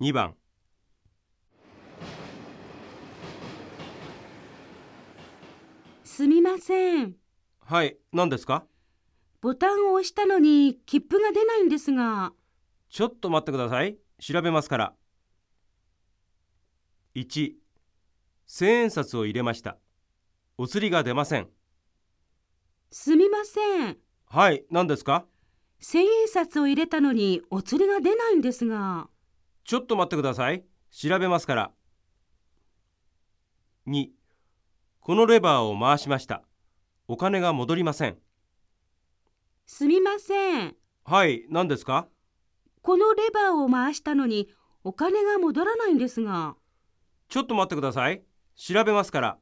2番すみません。はい何ですか？ボタンを押したのに切符が出ないんですが。ちょっと待ってください調べますから1千円札を入れましたお釣りが出ませんすみません。はい何ですか？千円札を入れたのにお釣りが出ないんですが。ちょっと待ってください。調べますから。2このレバーを回しました。お金が戻りません。すみません。はい。何ですか？このレバーを回したのにお金が戻らないんですが。ちょっと待ってください。調べますから